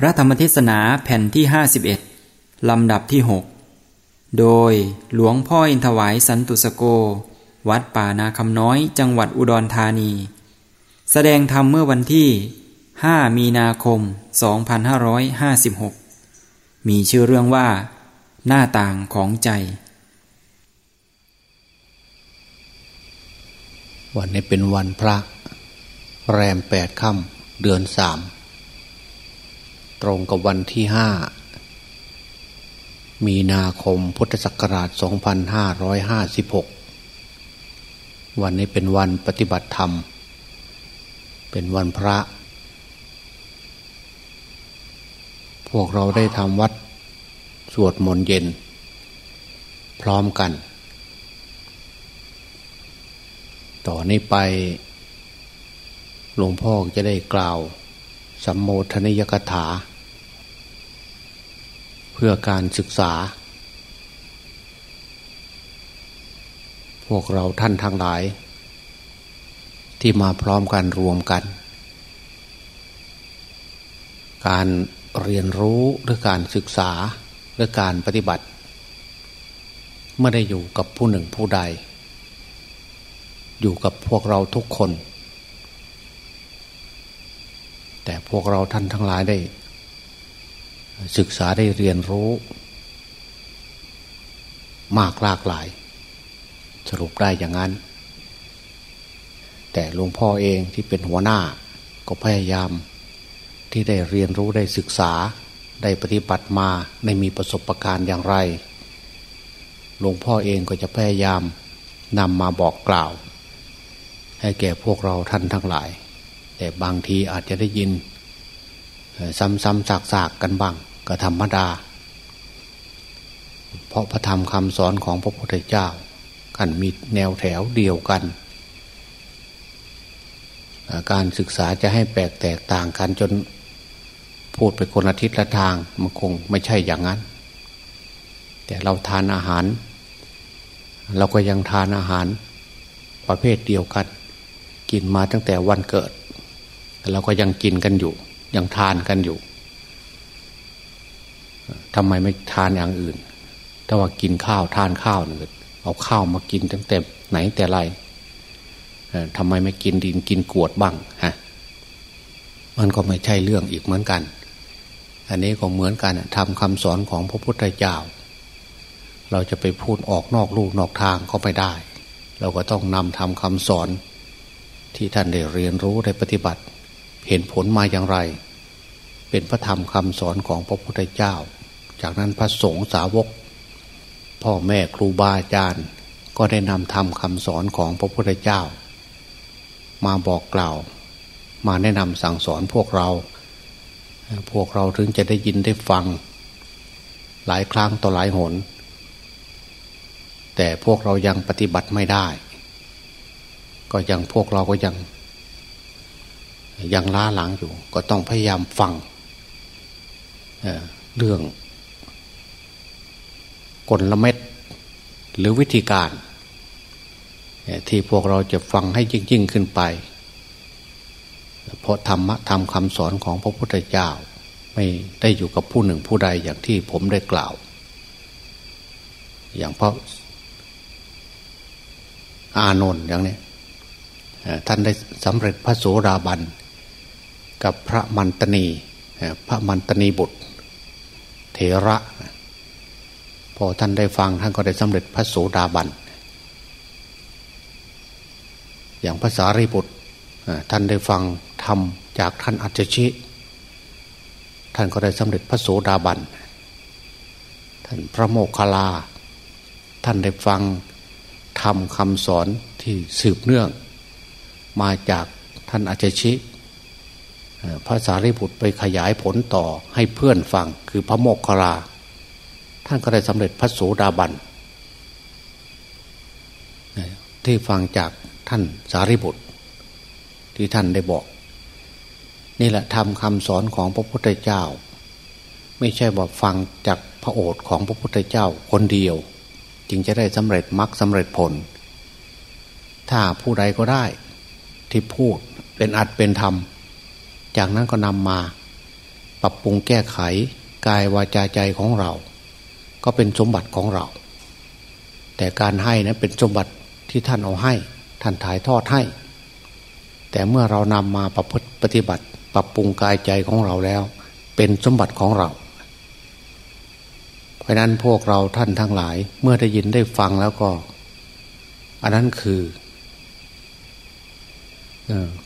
พระธรรมเทศนาแผ่นที่ 51 ลำดับที่ 6 โดยหลวงพ่ออินทวายสันตุสโก วัดป่านาคำน้อยจังหวัดอุดรธานี แสดงธรรมเมื่อวันที่ 5 มีนาคม 2556 มีชื่อเรื่องว่า หน้าต่างของใจ วันนี้เป็นวันพระ แรมแปดค่ำเดือนสาม ตรงกับวันที่ห้ามีนาคมพุทธศักราช 2556 วันนี้เป็นวันปฏิบัติธรรม เป็นวันพระ พวกเราได้ทำวัดสวดมนต์เย็น พร้อมกัน ต่อนนี้ไปหลวงพ่อจะได้กล่าว สัมโมทนิยกถา เพื่อการศึกษา พวกเราท่านทั้งหลาย ที่มาพร้อมกันรวมกัน การเรียนรู้หรือการศึกษาหรือการปฏิบัติไม่ได้อยู่กับผู้หนึ่งผู้ใด อยู่กับพวกเราทุกคน แต่พวกเราท่านทั้งหลายได้ ศึกษาได้เรียนรู้ มากหลากหลาย สรุปได้อย่างนั้น แต่หลวงพ่อเองที่เป็นหัวหน้า ก็พยายามที่ได้เรียนรู้ได้ศึกษาได้ปฏิบัติมาได้มีประสบการณ์อย่างไร หลวงพ่อเองก็จะพยายามนำมาบอกกล่าว ให้แก่พวกเราท่านทั้งหลาย แต่บางทีอาจจะได้ยิน ซ้ำๆซากๆกันบ้างก็ธรรมดา เพราะพระธรรมคำสอนของพระพุทธเจ้ากันมีแนวแถวเดียวกัน การศึกษาจะให้แปลกแตกต่างกันจนพูดไปคนอาทิตย์ละทางมันคงไม่ใช่อย่างนั้น แต่เราทานอาหาร เราก็ยังทานอาหารประเภทเดียวกัน กินมาตั้งแต่วันเกิด เราก็ยังกินกันอยู่ ยังทานกันอยู่ทำไมไม่ทานอย่างอื่น ถ้าว่ากินข้าวทานข้าวเนี่ยเอาข้าวมากินตั้งแต่ไหนแต่ไรทำไมไม่กินดินกินกวดบ้างฮะมันก็ไม่ใช่เรื่องอีกเหมือนกัน อันนี้ก็เหมือนกันทำคำสอนของพระพุทธเจ้า เราจะไปพูดออกนอกลูกนอกทางก็ไม่ได้ เราก็ต้องนำทำคำสอนที่ท่านได้เรียนรู้ได้ปฏิบัติ เห็นผลมาอย่างไร เป็นพระธรรมคำสอนของพระพุทธเจ้า จากนั้นพระสงฆ์สาวก พ่อแม่ครูบาอาจารย์ ก็ได้นำทำคำสอนของพระพุทธเจ้า มาบอกกล่าว มาแนะนำสั่งสอนพวกเรา พวกเราถึงจะได้ยินได้ฟัง หลายครั้งต่อหลายหน แต่พวกเรายังปฏิบัติไม่ได้ ก็ยังพวกเราก็ยัง ยังล้าหลังอยู่ ก็ต้องพยายามฟังเเรื่องกลเม็ดหรือวิธีการ ที่พวกเราจะฟังให้ยิ่งยิ่งขึ้นไป เพราะธรรมะธรรมคำสอนของพระพุทธเจ้า ไม่ได้อยู่กับผู้หนึ่งผู้ใดอย่างที่ผมได้กล่าว อย่างพระอานนท์อย่างนี้ท่านได้สำเร็จพระโสดาบัน กับพระมันตนีพระมันตนีบุตร เถระ พอท่านได้ฟังท่านก็ได้สำเร็จพระโสดาบัน อย่างภาษาริบุตรท่านได้ฟังธรรมจากท่านอัจฉริท่านก็ได้สำเร็จพระโสดาบัน ท่านพระโมคคัลลา ท่านได้ฟังธรรมคำสอนที่สืบเนื่อง มาจากท่านอาจชิ พระสารีบุตรไปขยายผลต่อให้เพื่อนฟังคือพระโมกขลา ท่านก็ได้สำเร็จพระโสดาบันที่ฟังจากท่านสารีบุตร ที่ท่านได้บอก นี่แหละทำคำสอนของพระพุทธเจ้า ไม่ใช่บอกฟังจากพระโอษฐ์ของพระพุทธเจ้าคนเดียว จึงจะได้สำเร็จมรรคสำเร็จผล ถ้าผู้ใดก็ได้ที่พูดเป็นอัดเป็นธรรม จากนั้นก็นำมา ปรับปรุงแก้ไขกายวาจาใจของเรา ก็เป็นสมบัติของเรา แต่การให้นะั้นเป็นสมบัติที่ท่านเอาให้ ท่านถ่ายทอดให้ แต่เมื่อเรานำมาประพฤติปฏิบัติ ปรับปรุงกายใจของเราแล้ว เป็นสมบัติของเรา เพราะนั้นพวกเราท่านทั้งหลาย เมื่อได้ยินได้ฟังแล้วก็ อันนั้นคือ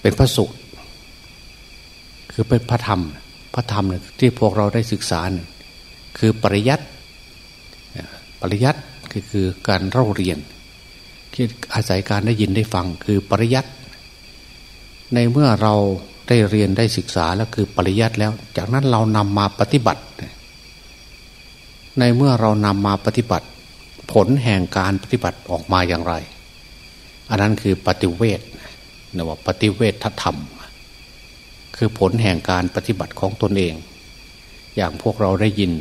เป็นพระสุ คือเป็นพระธรรม พระธรรมเนี่ยที่พวกเราได้ศึกษาเนี่ยคือปริยัติปริยัติคือคือการเล่าเรียนที่อาศัยการได้ยินได้ฟังคือปริยัติในเมื่อเราได้เรียนได้ศึกษาแล้วคือปริยัติแล้ว จากนั้นเรานำมาปฏิบัติ ในเมื่อเรานำมาปฏิบัติ ผลแห่งการปฏิบัติออกมาอย่างไร อันนั้นคือปฏิเวทนะว่าปฏิเวทธรรม คือผลแห่งการปฏิบัติของตนเอง อย่างพวกเราได้ยิน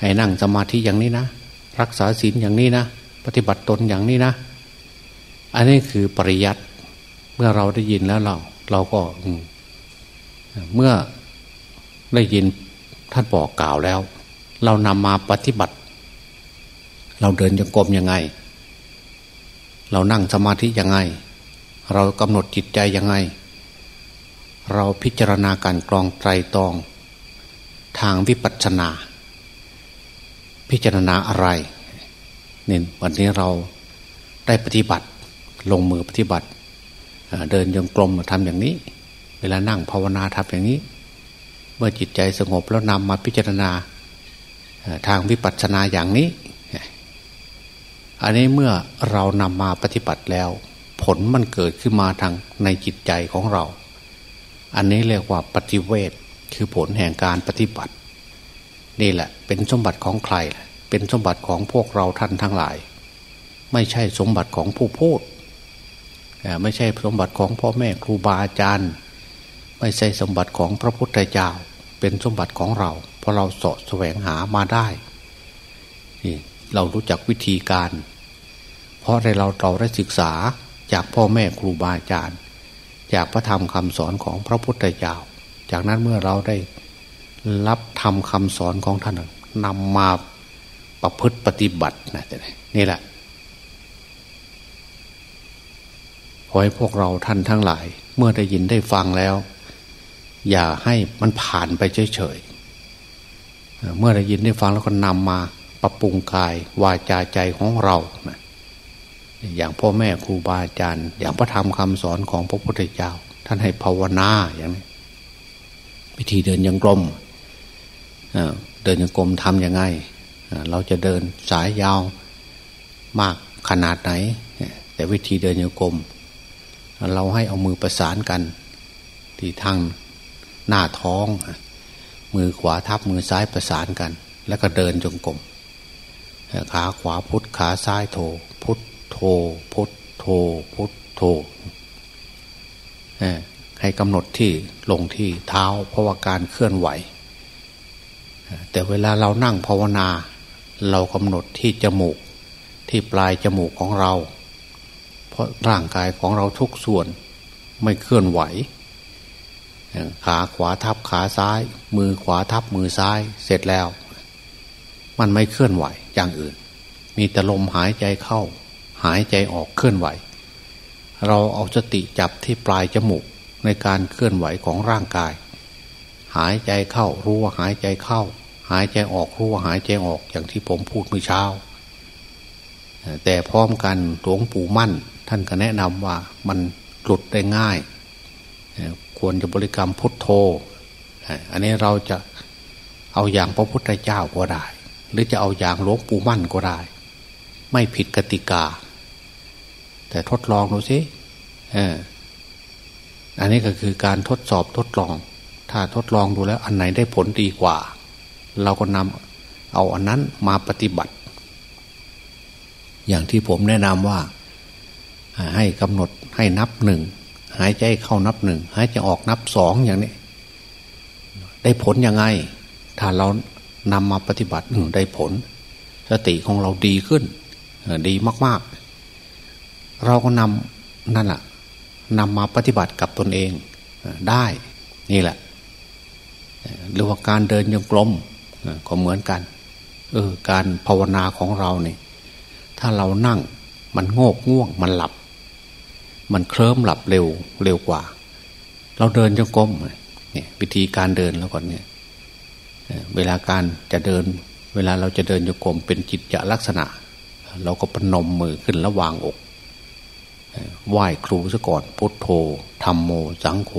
ให้นั่งสมาธิอย่างนี้นะ รักษาศีลอย่างนี้นะ ปฏิบัติตนอย่างนี้นะ อันนี้คือปริยัติเมื่อเราได้ยินแล้วเรา เราก็เมื่อได้ยินท่านบอกกล่าวแล้ว เรานำมาปฏิบัติ เราเดินจงกรมยังไง เรานั่งสมาธิยังไง เรากำหนดจิตใจยังไง เราพิจารณาการกรองไตรตอง ทางวิปัสสนา พิจารณาอะไรเนี่ยวันนี้เราได้ปฏิบัติลงมือปฏิบัติ เดินยงกลมทำอย่างนี้ เวลานั่งภาวนาทำอย่างนี้ เมื่อจิตใจสงบแล้วนำมาพิจารณาทางวิปัสสนาอย่างนี้ อันนี้เมื่อเรานำมาปฏิบัติแล้ว ผลมันเกิดขึ้นมาทางในจิตใจของเรา อันนี้เรียกว่าปฏิเวทคือผลแห่งการปฏิบัติ นี่แหละ เป็นสมบัติของใคร เป็นสมบัติของพวกเราท่านทั้งหลาย ไม่ใช่สมบัติของผู้พูดไม่ใช่สมบัติของพ่อแม่ครูบาอาจารย์ ไม่ใช่สมบัติของพระพุทธเจ้า เป็นสมบัติของเรา เพราะเราสาะแสวงหามาได้นี่เรารู้จักวิธีการ เพราะเราเราได้ศึกษาจากพ่อแม่ครูบาอาจารย์ จากพระธรรมคำสอนของพระพุทธเจ้า จากนั้นเมื่อเราได้รับทำคำสอนของท่านนำมาประพฤติปฏิบัตินะนี่แหละขอให้พวกเราท่านทั้งหลาย เมื่อได้ยินได้ฟังแล้ว อย่าให้มันผ่านไปเฉยๆเมื่อได้ยินได้ฟังแล้วก็นำมาปรับปรุงกายวาจาใจของเรานะ อย่างพ่อแม่ครูบาอาจารย์ อย่างพระธรรมคำสอนของพระพุทธเจ้า ท่านให้ภาวนาอย่างนี้วิธีเดินยังกลมเดินยังกลมทำยังไง เราจะเดินสายยาวมากขนาดไหน แต่วิธีเดินยังกลม เราให้เอามือประสานกัน ที่ทางหน้าท้อง มือขวาทับมือซ้ายประสานกัน แล้วก็เดินจงกรมขาขวาพุทธขาซ้ายโถพุท โธพุทโธพุทโธให้กำหนดที่ลงที่เท้าเพราะว่าการเคลื่อนไหว แต่เวลาเรานั่งภาวนา เรากำหนดที่จมูกที่ปลายจมูกของเรา เพราะร่างกายของเราทุกส่วนไม่เคลื่อนไหว ขาขวาทับขาซ้าย มือขวาทับมือซ้ายเสร็จแล้ว มันไม่เคลื่อนไหวอย่างอื่น มีแต่ลมหายใจเข้า หายใจออกเคลื่อนไหว เราเอาสติจับที่ปลายจมูกในการเคลื่อนไหวของร่างกาย หายใจเข้ารู้ว่าหายใจเข้า หายใจออกรู้ว่าหายใจออกอย่างที่ผมพูดเมื่อเช้า แต่พร้อมกันหลวงปู่มั่น ท่านก็แนะนำว่ามันหลุดได้ง่าย ควรจะบริกรรมพุทโธ อันนี้เราจะเอาอย่างพระพุทธเจ้าก็ได้ หรือจะเอาอย่างหลวงปู่มั่นก็ได้ ไม่ผิดกติกา แต่ทดลองดูสิอออันนี้ก็คือการทดสอบทดลอง ถ้าทดลองดูแล้วอันไหนได้ผลดีกว่า เราก็นำเอาอันนั้นมาปฏิบัติ อย่างที่ผมแนะนำว่า ให้กำหนดให้นับหนึ่งหายใจเข้านับหนึ่งหายใจออกนับสองอย่างนี้ ได้ผลยังไง ถ้าเรานำมาปฏิบัติได้ผล สติของเราดีขึ้น ดีมาก ๆ เราก็นำนั่นแหละนำมาปฏิบัติกับตนเองได้นี่แหละ หรือว่าการเดินยงกลมก็เหมือนกันเออการภาวนาของเราเนี่ย ถ้าเรานั่งมันโงกง่วงมันหลับ มันเคลิ้มหลับเร็วเร็วกว่า เราเดินจงกรมเนี่ยวิธีการเดินแล้วก่อนเนี่ยเวลาการจะเดิน เวลาเราจะเดินจงกรมเป็นจิตจะลักษณะ เราก็ปนมมือขึ้นระวางอก ไหว้ครูซะก่อนพุทโธธรรมโมสังโฆ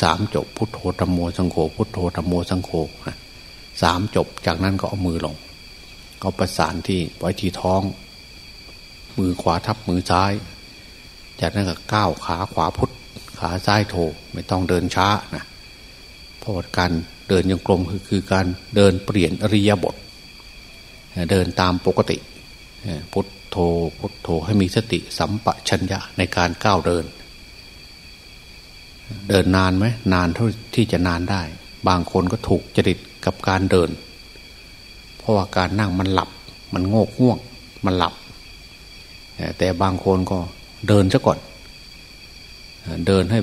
สามจบพุทโธธรรมโมสังโฆพุทโธธรรมโมสังโฆสามจบจากนั้นก็เอามือลงเอาประสานที่ไว้ที่ท้อง มือขวาทับมือซ้าย จากนั้นก็ก้าวขาขวาพุทขาซ้ายโถไม่ต้องเดินช้านะเพราะการเดินยังกลมคือคือการเดินเปลี่ยนอริยบท เดินตามปกติพุท โธพุทโธให้มีสติสัมปชัญญะในการก้าวเดิน เดินนานไหมนานเท่าที่จะนานได้ บางคนก็ถูกจริตกับการเดิน เพราะว่าการนั่งมันหลับ มันโงกง่วง มันหลับ แต่บางคนก็เดินซะก่อน เดินให้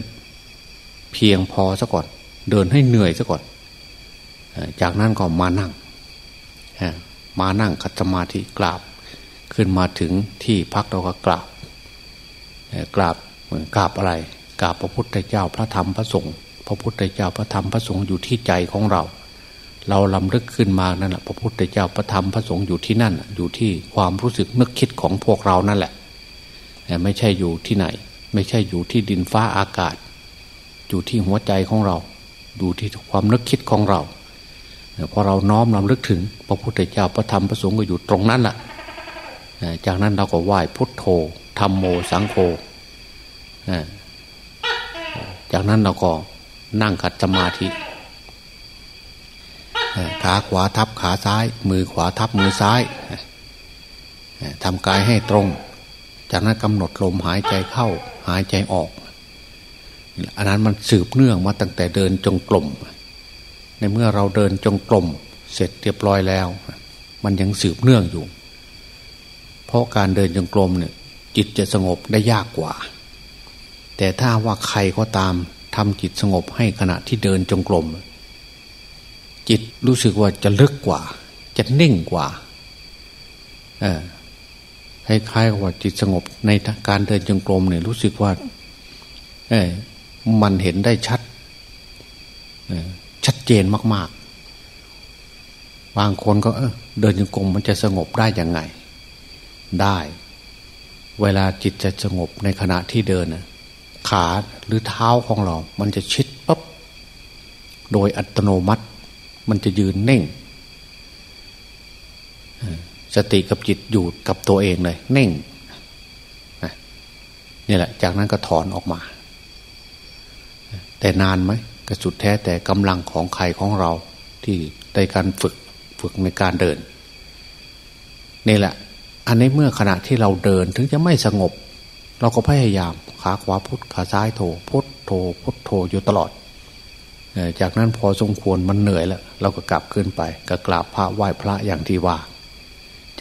เพียงพอซะก่อน เดินให้เหนื่อยซะก่อน จากนั้นก็มานั่งมานั่งคัตมาธิกราบ ขึ้นมาถึงที่พักเราก็กราบกราบเหมือนกราบอะไรกราบพระพุทธเจ้าพระธรรมพระสงฆ์พระพุทธเจ้าพระธรรมพระสงฆ์อยู่ที่ใจของเรา เราลำลึกขึ้นมานั่นแหละพระพุทธเจ้าพระธรรมพระสงฆ์อยู่ที่นั่น อยู่ที่ความรู้สึกนึกคิดของพวกเรานั่นแหละไม่ใช่อยู่ที่ไหน ไม่ใช่อยู่ที่ดินฟ้าอากาศ อยู่ที่หัวใจของเรา อยู่ที่ความนึกคิดของเราพอเราน้อมลำลึกถึง พระพุทธเจ้าพระธรรมพระสงฆ์ก็อยู่ตรงนั้นแหละ จากนั้นเราก็ไหว้พุทโธธรรมโมสังโฆจากนั้นเราก็นั่งขัดสมาธิขาขวาทับขาซ้าย มือขวาทับมือซ้ายทำกายให้ตรง จากนั้นกำหนดลมหายใจเข้า หายใจออก อันนั้นมันสืบเนื่องมาตั้งแต่เดินจงกรมในเมื่อเราเดินจงกรมเสร็จเรียบร้อยแล้ว มันยังสืบเนื่องอยู่ เพราะการเดินจงกรมเนี่ยจิตจะสงบได้ยากกว่า แต่ถ้าว่าใครก็ตามทำจิตสงบให้ขณะที่เดินจงกรมจิตรู้สึกว่าจะลึกกว่า จะนิ่งกว่าเออคล้ายๆกับว่าจิตสงบในการเดินจงกรมเนี่ยรู้สึกว่า เออมันเห็นได้ชัดชัดเจนมาก ๆ บางคนก็เออเดินจงกรมมันจะสงบได้ยังไง ได้ เวลาจิตจะสงบในขณะที่เดินขาหรือเท้าของเรา มันจะชิดปั๊บโดยอัตโนมัติ มันจะยืนเน่งสติกับจิตอยู่กับตัวเองเลยเน่งนี่แหละ จากนั้นก็ถอนออกมา แต่นานไหมก็สุดแท้แต่กำลังของใครของเราที่ในการฝึกฝึกในการเดิน นี่แหละ อันนี้เมื่อขณะที่เราเดินถึงจะไม่สงบ เราก็พยายามขาขวาพุทขาซ้ายโถพุทโถพุทโถอยู่ตลอด จากนั้นพอสมควรมันเหนื่อยแล้วเราก็กลับขึ้นไปก็กราบพระไหว้พระอย่างที่ว่า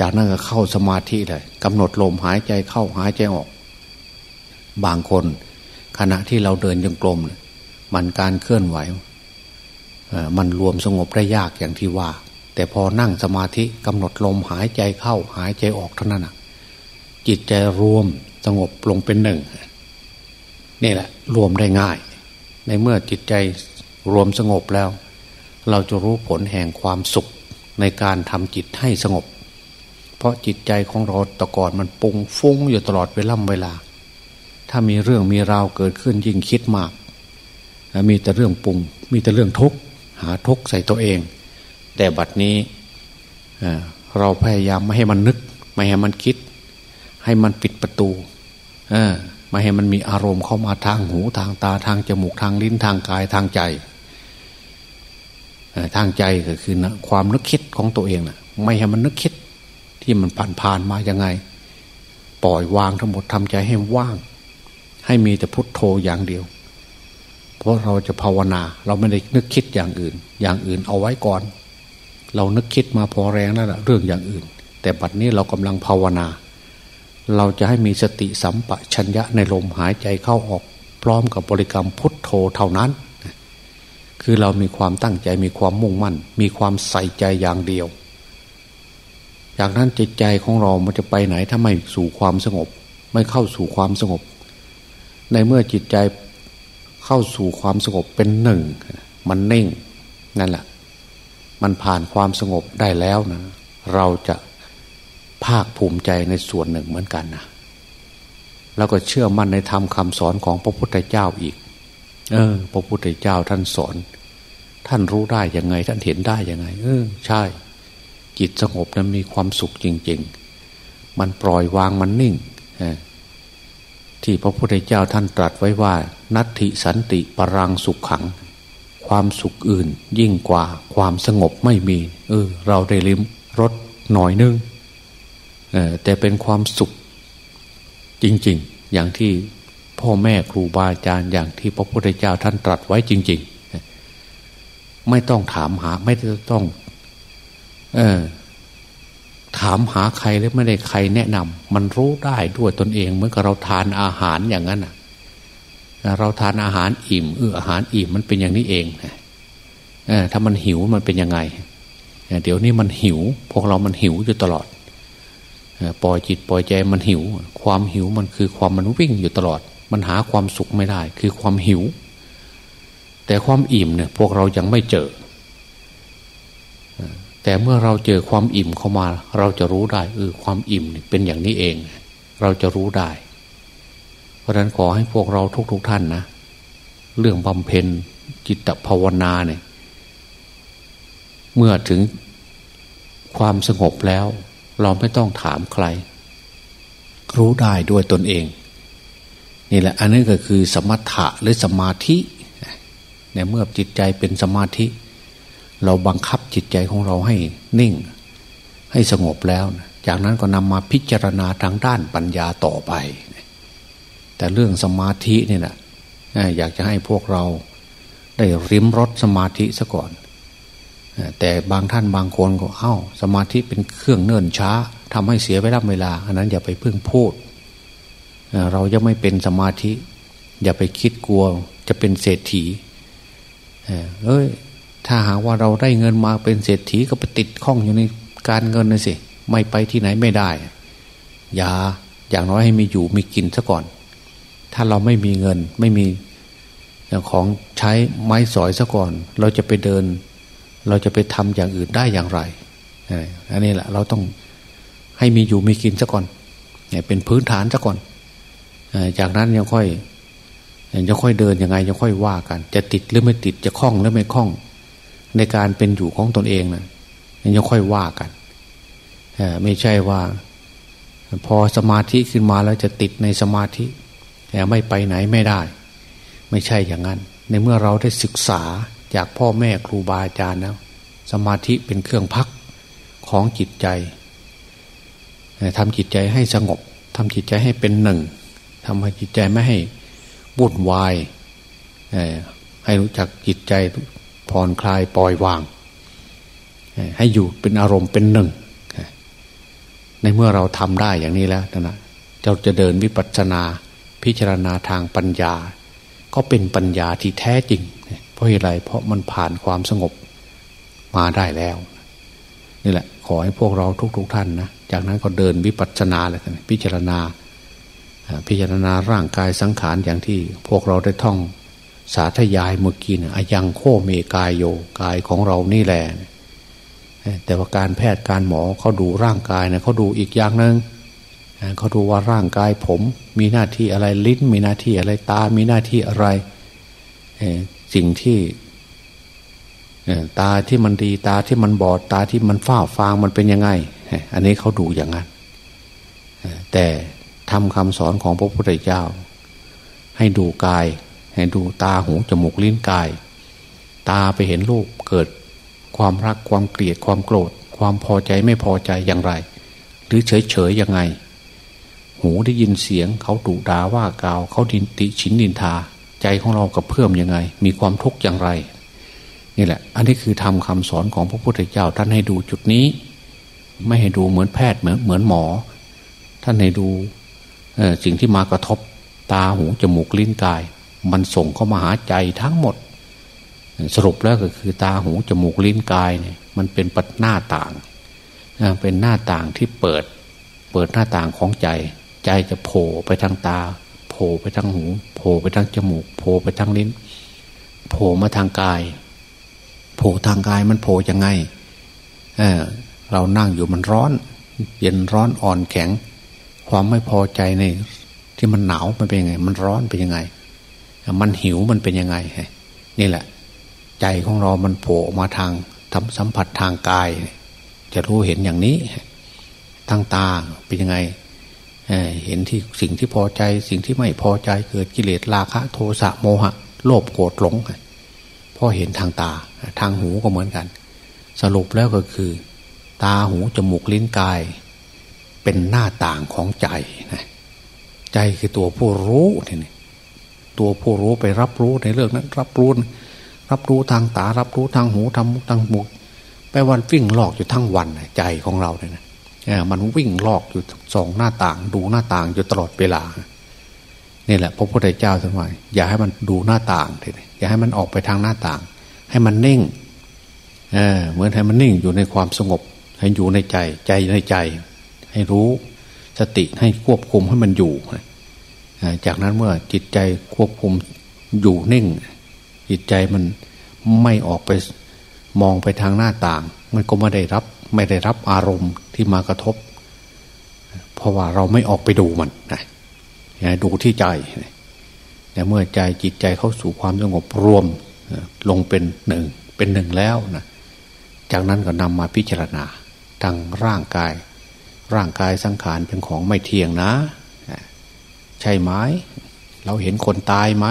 จากนั้นก็เข้าสมาธิเลยกำหนดลมหายใจเข้าหายใจออก บางคน ขณะที่เราเดินจงกรมมันการเคลื่อนไหวมันรวมสงบได้ยากอย่างที่ว่า แต่พอนั่งสมาธิกำหนดลมหายใจเข้าหายใจออกเท่านั้นจิตใจรวมสงบลงเป็นหนึ่งนี่แหละ รวมได้ง่าย ในเมื่อจิตใจรวมสงบแล้ว เราจะรู้ผลแห่งความสุขในการทำจิตให้สงบ เพราะจิตใจของเราตะกอนมันปุงฟุ้งอยู่ตลอดเวลาเวลา ถ้ามีเรื่องมีราวเกิดขึ้นยิ่งคิดมาก มีแต่เรื่องปุงมีแต่เรื่องทุกข์หาทุกข์ใส่ตัวเอง แต่บัดนี้เราพยายามไม่ให้มันนึก ไม่ให้มันคิด ให้มันปิดประตูไม่ให้มันมีอารมณ์เข้ามาทางหูทางตาทางจมูกทางลิ้นทางกายทางใจทางใจก็คือนะความนึกคิดของตัวเองนะไม่ให้มันนึกคิด ที่มันผ่านผ่านมายังไง ปล่อยวางทั้งหมดทำใจให้ว่าง ให้มีแต่พุทโธอย่างเดียว เพราะเราจะภาวนา เราไม่ได้นึกคิดอย่างอื่น อย่างอื่นเอาไว้ก่อน เรานึกคิดมาพอแรงแล้วล่ะเรื่องอย่างอื่น แต่บัดนี้เรากำลังภาวนา เราจะให้มีสติสัมปชัญญะในลมหายใจเข้าออกพร้อมกับบริกรรมพุทโธเท่านั้น คือเรามีความตั้งใจมีความมุ่งมั่น มีความใส่ใจอย่างเดียว จากนั้นจิตใจของเรามันจะไปไหนถ้าไม่สู่ความสงบ ไม่เข้าสู่ความสงบ ในเมื่อจิตใจเข้าสู่ความสงบเป็นหนึ่ง มันนิ่งนั่นแหละ มันผ่านความสงบได้แล้วนะ เราจะภาคภูมิใจในส่วนหนึ่งเหมือนกันนะแล้วก็เชื่อมั่นในธรรมคำสอนของพระพุทธเจ้าอีก เออ พระพุทธเจ้าท่านสอน ท่านรู้ได้ยังไง ท่านเห็นได้ยังไง เออ ใช่ จิตสงบนั้นมีความสุขจริง ๆ มันปล่อยวางมันนิ่งที่พระพุทธเจ้าท่านตรัสไว้ว่า นัตถิสันติปรังสุขขัง ความสุขอื่น ยิ่งกว่าความสงบไม่มี เออ เราได้ลิ้มรสหน่อยนึงออแต่เป็นความสุข จริง ๆ อย่างที่พ่อแม่ครูบาอาจารย์อย่างที่พระพุทธเจ้าท่านตรัสไว้จริง ๆ ไม่ต้องถามหาไม่ต้อง เออถามหาใครแล้วไม่ได้ใครแนะนำมันรู้ได้ด้วยตนเองเหมือนกับเราทานอาหารอย่างนั้นอะ เราทานอาหารอิ่มเอออาหารอิ่มมันเป็นอย่างนี้เองถ้ามันหิวมันเป็นยังไงเดี๋ยวนี้มันหิว พวกเรามันหิวอยู่ตลอดปล่อยจิตปล่อยใจมันหิว ความหิวมันคือความมันวิ่งอยู่ตลอด มันหาความสุขไม่ได้ คือความหิว แต่ความอิ่มเนี่ยพวกเรายังไม่เจอ แต่เมื่อเราเจอความอิ่มเข้ามา เราจะรู้ได้เออความอิ่มเป็นอย่างนี้เอง เราจะรู้ได้ เพราะฉะนั้นขอให้พวกเราทุกๆทท่านนะ เรื่องบำเพ็ญจิตภาวนาเนี่ย เมื่อถึงความสงบแล้ว เราไม่ต้องถามใคร รู้ได้ด้วยตนเอง นี่แหละ อันนี้ก็คือสมถะหรือสมาธิในเมื่อจิตใจเป็นสมาธิ เราบังคับจิตใจของเราให้นิ่ง ให้สงบแล้ว จากนั้นก็นำมาพิจารณาทางด้านปัญญาต่อไป แต่เรื่องสมาธิเนี่ยนะอยากจะให้พวกเราได้ริมรถสมาธิซะก่อน แต่บางท่านบางคนก็เอ้า สมาธิเป็นเครื่องเนิ่นช้าทำให้เสียเวลาเวลา อันนั้นอย่าไปพึ่งพูด เราจะไม่เป็นสมาธิ อย่าไปคิดกลัวจะเป็นเศรษฐีเอ้ยถ้าหากว่าเราได้เงินมาเป็นเศรษฐีก็ไปติดข้องอยู่ในการเงินนะสิไม่ไปที่ไหนไม่ได้ อย่าอย่างน้อยให้มีอยู่มีกินซะก่อน ถ้าเราไม่มีเงินไม่มีของใช้ไม้สอยซะก่อน เราจะไปเดิน เราจะไปทำอย่างอื่นได้อย่างไรอันนี้แหละเราต้องให้มีอยู่มีกินซะก่อนเนี่ยเป็นพื้นฐานซะก่อน จากนั้นยังค่อยยังค่อยเดินยังไงยังค่อยว่ากัน จะติดหรือไม่ติดจะคล้องหรือไม่คล้อง ในการเป็นอยู่ของตนเองนะยังค่อยว่ากันไม่ใช่ว่า พอสมาธิขึ้นมาแล้วจะติดในสมาธิ ไม่ไปไหนไม่ได้ ไม่ใช่อย่างนั้น ในเมื่อเราได้ศึกษาจากพ่อแม่ครูบาอาจารย์แล้วสมาธิเป็นเครื่องพักของจิตใจทำจิตใจให้สงบทำจิตใจให้เป็นหนึ่งทำให้จิตใจไม่ให้วุ่นวายให้รู้จักจิตใจผ่อนคลายปล่อยวาง ให้อยู่เป็นอารมณ์เป็นหนึ่ง ในเมื่อเราทำได้อย่างนี้แล้วนะเราจะเดินวิปัสสนา พิจารณาทางปัญญา ก็เป็นปัญญาที่แท้จริง เพราะอะไรเพราะมันผ่านความสงบมาได้แล้ว นี่แหละ ขอให้พวกเราทุกๆทท่านนะจากนั้นก็เดินวิปัสสนาเลยกันพิจารณา พิจารณาร่างกายสังขารอย่างที่พวกเราได้ท่องสาธยายเมื่อกี้นะยังโคเมกายโยกายของเรานี่แหละแต่ว่าการแพทย์การหมอเขาดูร่างกายนะเขาดูอีกอย่างหนึ่ง เขาดูว่าร่างกายผม มีหน้าที่อะไรลิ้น มีหน้าที่อะไรตา มีหน้าที่อะไรสิ่งที่ตาที่มันดีตาที่มันบอดตาที่มันฝ้าฟางมันเป็นยังไง อันนี้เขาดูอย่างนั้น แต่ทำคำสอนของพระพุทธเจ้า ให้ดูกาย ให้ดูตาหูจมูกลิ้นกาย ตาไปเห็นรูปเกิดความรักความเกลียดความโกรธ ความพอใจไม่พอใจอย่างไร หรือเฉยเฉยยังไง หูได้ยินเสียง เขาดุด่าว่ากล่าวเขาดินติชินดินทา ใจของเรากับเพื่อมยังไง มีความทุกข์อย่างไร นี่แหละ อันนี้คือทำคำสอนของพระพุทธเจ้าท่านให้ดูจุดนี้ ไม่ให้ดูเหมือนแพทย์เหมือนเหมือนหมอ ท่านให้ดูสิ่งที่มากระทบตาหูจมูกลิ้นกาย มันส่งเข้ามาหาใจทั้งหมด สรุปแล้วก็คือตาหูจมูกลิ้นกายเนี่ยมันเป็นปัดหน้าต่าง เป็นหน้าต่างที่เปิด เปิดหน้าต่างของใจ ใจจะโผล่ไปทางตา โผล่ไปทางหู โผล่ไปทางจมูก โผล่ไปทางลิ้น โผล่มาทางกาย โผล่ทางกายมันโผล่ยังไงเเรานั่งอยู่มันร้อน เย็นร้อนอ่อนแข็ง ความไม่พอใจในที่มันหนาวมันเป็นยังไง มันร้อนเป็นยังไง มันหิวมันเป็นยังไงนี่แหละ ใจของเรามันโผล่มาทางทำสัมผัสทางกาย จะรู้เห็นอย่างนี้ทางตาเป็นยังไง เห็นที่สิ่งที่พอใจ สิ่งที่ไม่พอใจเกิดกิเลสราคะโทสะโมหะ โลภโกรธหลงพอเห็นทางตาทางหูก็เหมือนกัน สรุปแล้วก็คือ ตาหูจมูกลิ้นกาย เป็นหน้าต่างของใจนะใจคือตัวผู้รู้นี่ตัวผู้รู้ไปรับรู้ในเรื่องนั้น รับรู้รับรู้ทางตา รับรู้ทางหูทางทางมุกไปวันวิ่งหลอกอยู่ทั้งวันใจของเราเนี่ยนะ มันวิ่งลอกอยู่สองหน้าต่าง ดูหน้าต่างอยู่ตลอดเวลานี่แหละพระพุทธเจ้าสมัยอย่าให้มันดูหน้าต่างเลยอย่าให้มันออกไปทางหน้าต่าง ให้มันนิ่งเออเหมือนให้มันนิ่งอยู่ในความสงบ ให้อยู่ในใจใจในใจ ให้รู้สติให้ควบคุมให้มันอยู่จากนั้นเมื่อจิตใจควบคุมอยู่นิ่ง จิตใจมันไม่ออกไปมองไปทางหน้าต่าง มันก็ไม่ได้รับ ไม่ได้รับอารมณ์ที่มากระทบ เพราะว่าเราไม่ออกไปดูมันนะดูที่ใจแต่เมื่อใจจิตใจเข้าสู่ความสงบรวมลงเป็นหนึ่งเป็นหนึ่งแล้วนะจากนั้นก็นำมาพิจารณาทางร่างกาย ร่างกายสังขารเป็นของไม่เที่ยงนะ ใช่ไหมเราเห็นคนตายไหม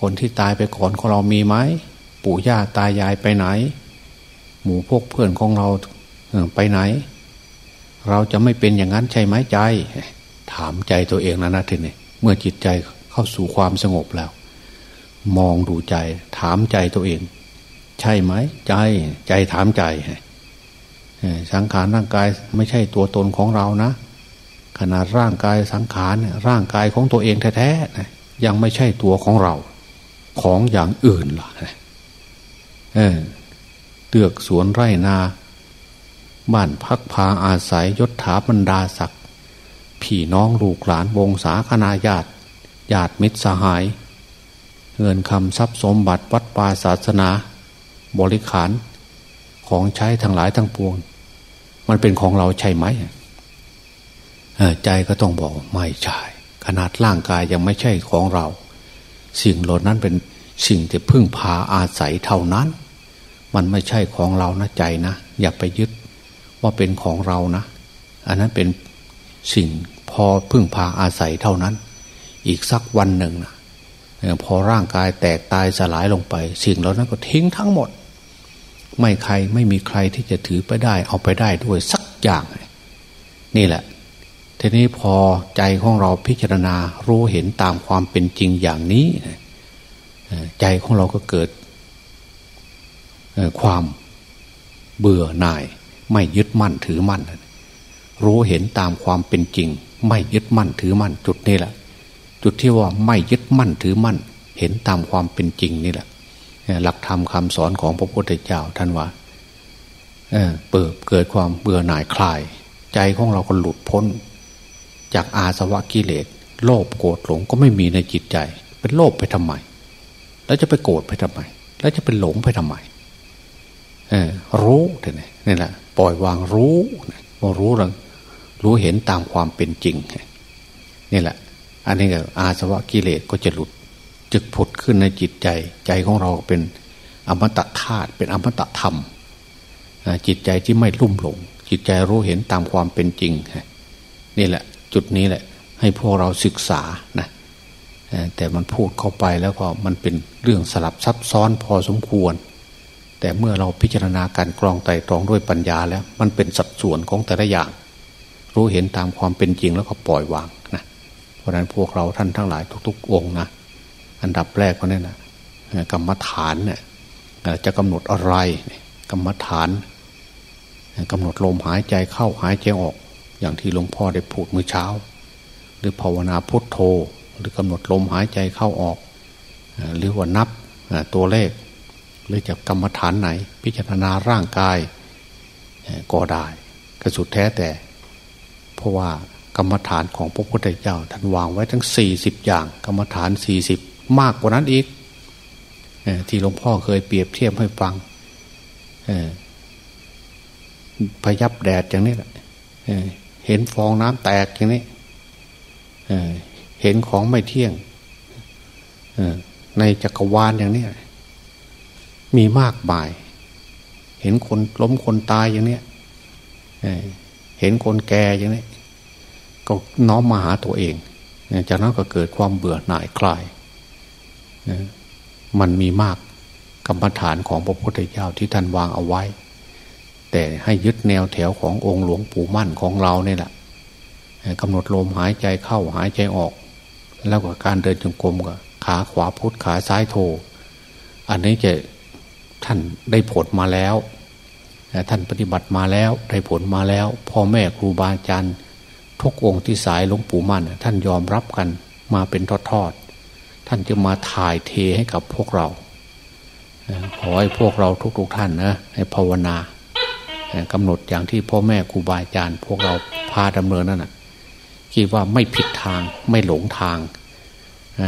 คนที่ตายไปก่อนของเรามีไหมปู่ย่าตายายไปไหน หมู่พวกเพื่อนของเราไปไหน เราจะไม่เป็นอย่างนั้นใช่ไหมใจ ถามใจตัวเองนะนะทีนี้เมื่อจิตใจเข้าสู่ความสงบแล้ว มองดูใจ ถามใจตัวเอง ใช่ไหมใจ ใจถามใจสังขารร่างกายไม่ใช่ตัวตนของเรานะขนาดร่างกายสังขารร่างกายของตัวเองแท้ๆยังไม่ใช่ตัวของเรา ของอย่างอื่นล่ะเออ เตือกสวนไร่นา บ้านพักพาอาศัยยศถาบรรดาศักดิ์พี่น้องลูกหลานวงศาคณาญาติญาติมิตรสหาย เงินคำทรัพย์สมบัติวัดป่าศาสนา บริขารของใช้ทั้งหลายทั้งปวง มันเป็นของเราใช่ไหมใจก็ต้องบอกไม่ใช่ขนาดร่างกายยังไม่ใช่ของเรา สิ่งเหล่านั้นเป็นสิ่งที่พึ่งพาอาศัยเท่านั้น มันไม่ใช่ของเรานะใจนะ อย่าไปยึดว่าเป็นของเรานะ อันนั้นเป็นสิ่งพอพึ่งพาอาศัยเท่านั้น อีกสักวันหนึ่งนะพอร่างกายแตกตายสลายลงไป สิ่งเหล่านั้นก็ทิ้งทั้งหมด ไม่ใครไม่มีใครที่จะถือไปได้ เอาไปได้ด้วยสักอย่าง นี่แหละ ทีนี้พอใจของเราพิจารณารู้เห็นตามความเป็นจริงอย่างนี้ ใจของเราก็เกิด ความเบื่อหน่าย ไม่ยึดมั่นถือมั่น รู้เห็นตามความเป็นจริง ไม่ยึดมั่นถือมั่น จุดนี้แหละ จุดที่ว่าไม่ยึดมั่นถือมั่น เห็นตามความเป็นจริงนี่แหละหลักธรรมคาสอนของพระพุทธเจ้าท่านว่าเปิดเกิดความเบื่อหน่ายคลาย ใจของเราก็หลุดพ้น จากอาสวะกิเลสโลภโกรธหลงก็ไม่มีในจิตใจ เป็นโลภไปทำไม แล้วจะไปโกรธไปทำไม แล้วจะเป็นหลงไปทำไม รู้เนี่นี่แหละปล่อยวางรู้พอรู้แล้วรู้เห็นตามความเป็นจริงนี่แหละ อันนี้ก็อาสวะกิเลสก็จะหลุดจึกผุดขึ้นในจิตใจ ใจของเราเป็นอมตะธาตุเป็นอมตะธรรม จิตใจที่ไม่ลุ่มหลง จิตใจรู้เห็นตามความเป็นจริงนี่แหละ จุดนี้แหละ ให้พวกเราศึกษานะแต่มันพูดเข้าไปแล้วก็มันเป็นเรื่องสลับซับซ้อนพอสมควร แต่เมื่อเราพิจารณาการกรองไตรตรองด้วยปัญญาแล้ว มันเป็นสัดส่วนของแต่ละอย่าง รู้เห็นตามความเป็นจริงแล้วก็ปล่อยวางนะเพราะฉะนั้นพวกเราท่านทั้งหลายทุก ๆ องนะอันดับแรกก็เนี่ยนะกรรมฐานเนี่ยจะกำหนดอะไร กรรมฐานกำหนดลมหายใจเข้าหายใจออก อย่างที่หลวงพ่อได้พูดเมื่อเช้า หรือภาวนาพุทโธ หรือกำหนดลมหายใจเข้าออก หรือว่านับตัวเลข หรือจะกรรมฐานไหน พิจารณาร่างกายก็ได้ก็สุดแท้แต่ เพราะว่ากรรมฐานของพระพุทธเจ้าท่านวางไว้ทั้งสี่สิบอย่าง กรรมฐานสี่สิบมากกว่านั้นอีกที่หลวงพ่อเคยเปรียบเทียบให้ฟังพยับแดดอย่างนี้แหละเห็นฟองน้ำแตกอย่างนี้เห็นของไม่เที่ยงในจักรวาลอย่างนี้ มีมากมาย เห็นคนล้มคนตายอย่างนี้เห็นคนแก่อย่างนี้ก็น้อมมาหาตัวเอง จากนั้นก็เกิดความเบื่อหน่ายคลาย มันมีมากกรรมฐานของพระพุทธเจ้าที่ท่านวางเอาไว้ แต่ให้ยึดแนวแถวขององค์หลวงปู่มั่นของเราเนี่ยแหละกำหนดลมหายใจเข้าหายใจออก แล้วก็การเดินจงกรมกับขาขวาพุทขาซ้ายโท อันนี้จะ ท่านได้ผลมาแล้วท่านปฏิบัติมาแล้วได้ผลมาแล้วพ่อแม่ครูบาอาจารย์ทุกองค์ที่สายหลวงปู่มั่นท่านยอมรับกันมาเป็นทอดๆท่านจะมาถ่ายเทให้กับพวกเราขอให้พวกเราทุกๆท่านนะให้ภาวนากำหนดอย่างที่พ่อแม่ครูบาอาจารย์พวกเราพาดำเนินนั่นนะคิดว่าไม่ผิดทางไม่หลงทาง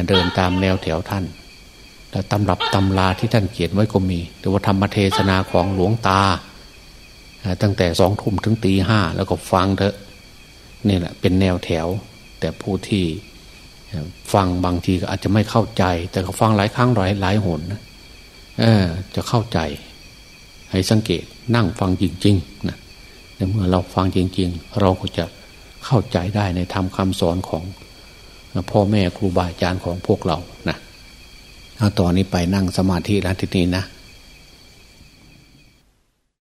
เดินตามแนวแถวท่าน แต่ตำรับตำลาที่ท่านเขียนไว้ก็มีหรือว่าธรรมเทศนาของหลวงตา ตั้งแต่สองทุ่มถึงตีห้าแล้วก็ฟังเถอะนี่แหละเป็นแนวแถว แต่ผู้ที่ฟังบางทีก็อาจจะไม่เข้าใจ แต่ก็ฟังหลายครั้งหลายหลายหนเออจะเข้าใจ ให้สังเกตนั่งฟังจริงๆนะในเมื่อเราฟังจริง ๆ เราก็จะเข้าใจได้ในธรรมคำสอนของพ่อแม่ครูบาอาจารย์ของพวกเรานะ เอาตอนนี้ไปนั่งสมาธิแล้วทีนี้นะ